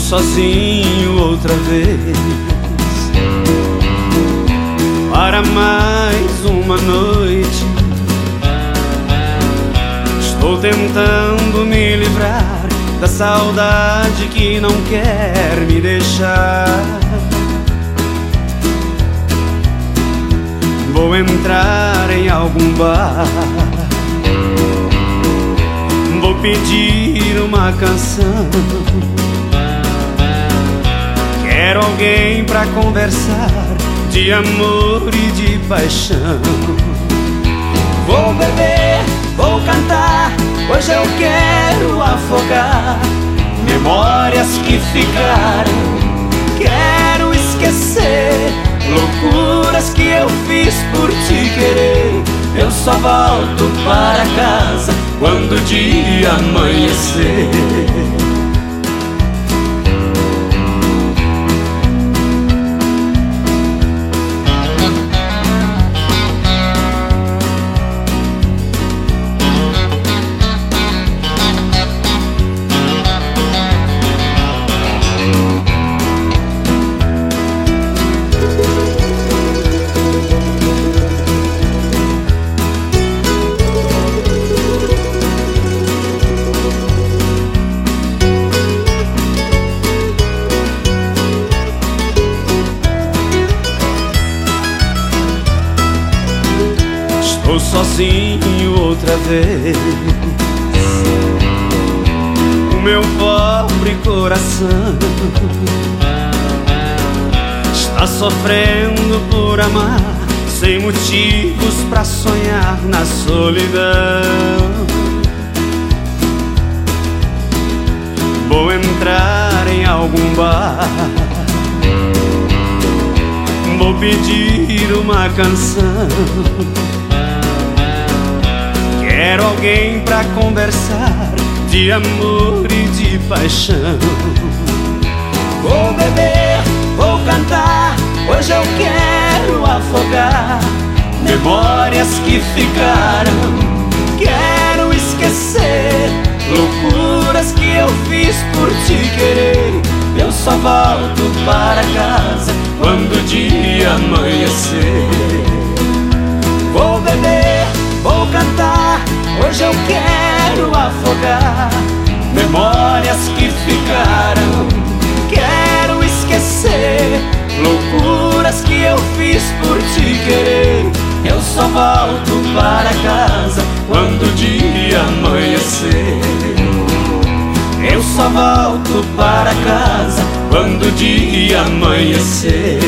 sozinho outra vez para mais uma noite. Estou tentando me livrar da saudade que não quer me deixar. Vou entrar em algum bar. Vou pedir uma canção. Quero alguém pra conversar de amor e de paixão. Vou beber, vou cantar, hoje eu quero afogar memórias que ficaram. Quero esquecer loucuras que eu fiz por te querer. Eu só volto para casa quando o dia amanhecer. Sozinho outra vez. O meu pobre coração está sofrendo por amar, sem motivos para sonhar na solidão. Vou entrar em algum bar. Vou pedir uma canção. Quero alguém pra conversar de amor e de paixão. Vou beber, vou cantar, hoje eu quero afogar memórias que ficaram. Quero esquecer loucuras que eu fiz por te querer. Eu só volto para casa quando o dia quero afogar memórias que ficaram. Quero esquecer loucuras que eu fiz por te querer. Eu só volto para casa quando o dia amanhecer. Eu só volto para casa quando o dia amanhecer.